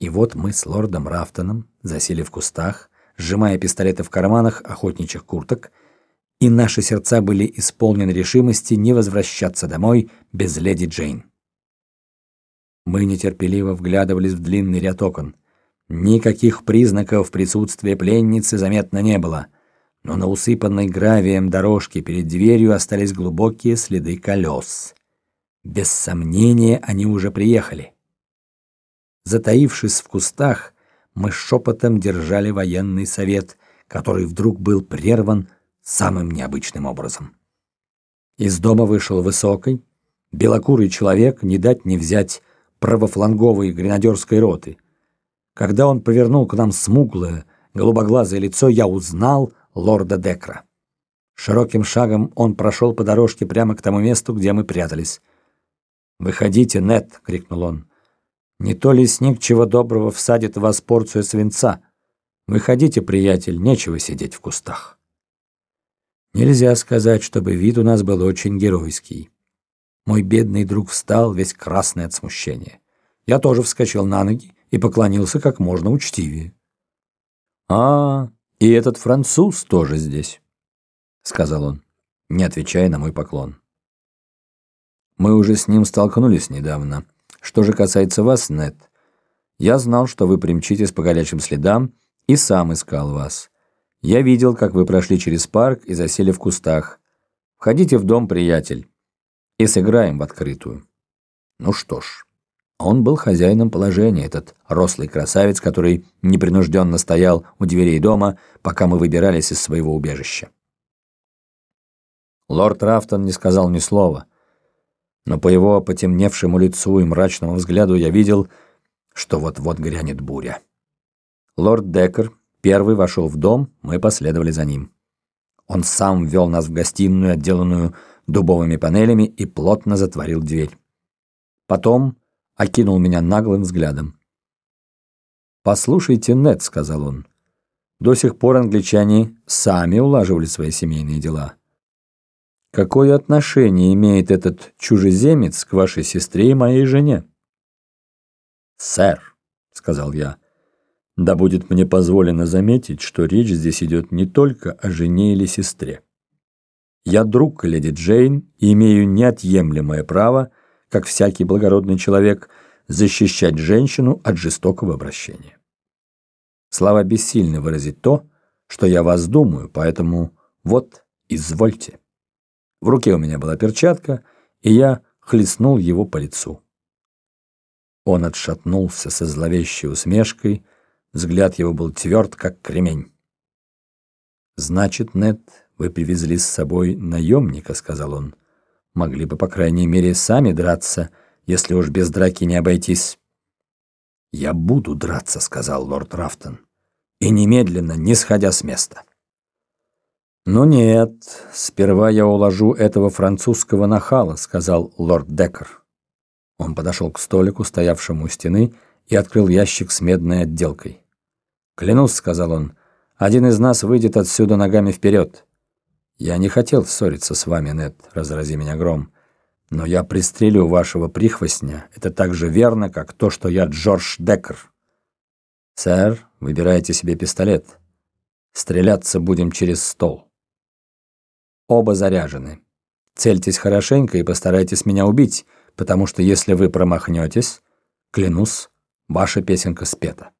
И вот мы с лордом Рафтоном засели в кустах, сжимая пистолеты в карманах охотничьих курток, и наши сердца были исполнены решимости не возвращаться домой без леди Джейн. Мы нетерпеливо вглядывались в длинный ряд окон. Никаких признаков присутствия пленницы заметно не было, но на усыпанной гравием дорожке перед дверью остались глубокие следы колес. Без сомнения, они уже приехали. Затаившись в кустах, мы шепотом держали военный совет, который вдруг был прерван самым необычным образом. Из дома вышел высокий, белокурый человек, не дать не взять правофланговой гренадерской роты. Когда он повернул к нам смуглое, голубоглазое лицо, я узнал лорда Декра. Широким шагом он прошел по дорожке прямо к тому месту, где мы прятались. «Выходите, Нет!» — крикнул он. Не то лесник чего доброго всадит в вас порцию свинца. Выходите, приятель, нечего сидеть в кустах. Нельзя сказать, чтобы вид у нас был очень геройский. Мой бедный друг встал, весь красный от смущения. Я тоже вскочил на ноги и поклонился как можно учтивее. «А, и этот француз тоже здесь», — сказал он, не отвечая на мой поклон. «Мы уже с ним столкнулись недавно», что же касается вас, Нет, я знал, что вы примчитесь по горячим следам, и сам искал вас. Я видел, как вы прошли через парк и засели в кустах. Входите в дом, приятель, и сыграем в открытую. Ну что ж, он был хозяином положения, этот рослый красавец, который непринужденно стоял у дверей дома, пока мы выбирались из своего убежища. Лорд Рафтон не сказал ни слова — но по его потемневшему лицу и мрачному взгляду я видел, что вот-вот грянет буря. Лорд Деккер первый вошел в дом, мы последовали за ним. Он сам ввел нас в гостиную, отделанную дубовыми панелями, и плотно затворил дверь. Потом окинул меня наглым взглядом. «Послушайте, Нед», — сказал он, — «до сих пор англичане сами улаживали свои семейные дела». Какое отношение имеет этот чужеземец к вашей сестре и моей жене? Сэр, сказал я, да будет мне позволено заметить, что речь здесь идет не только о жене или сестре. Я друг леди Джейн и имею неотъемлемое право, как всякий благородный человек, защищать женщину от жестокого обращения. Слова бессильны выразить то, что я вас думаю, поэтому вот, извольте. В руке у меня была перчатка, и я хлестнул его по лицу. Он отшатнулся со зловещей усмешкой, взгляд его был тверд, как кремень. «Значит, Нед, вы привезли с собой наемника», — сказал он. «Могли бы, по крайней мере, сами драться, если уж без драки не обойтись». «Я буду драться», — сказал лорд Рафтон, и немедленно, не сходя с места. «Ну нет, сперва я уложу этого французского нахала», — сказал лорд Деккер. Он подошел к столику, стоявшему у стены, и открыл ящик с медной отделкой. «Клянусь», — сказал он, — «один из нас выйдет отсюда ногами вперед». «Я не хотел ссориться с вами, Нед, разрази меня гром, но я пристрелю вашего прихвостня. Это так же верно, как то, что я Джордж Деккер». «Сэр, выбирайте себе пистолет. Стреляться будем через стол». Оба заряжены. Цельтесь хорошенько и постарайтесь меня убить, потому что если вы промахнетесь, клянусь, ваша песенка спета.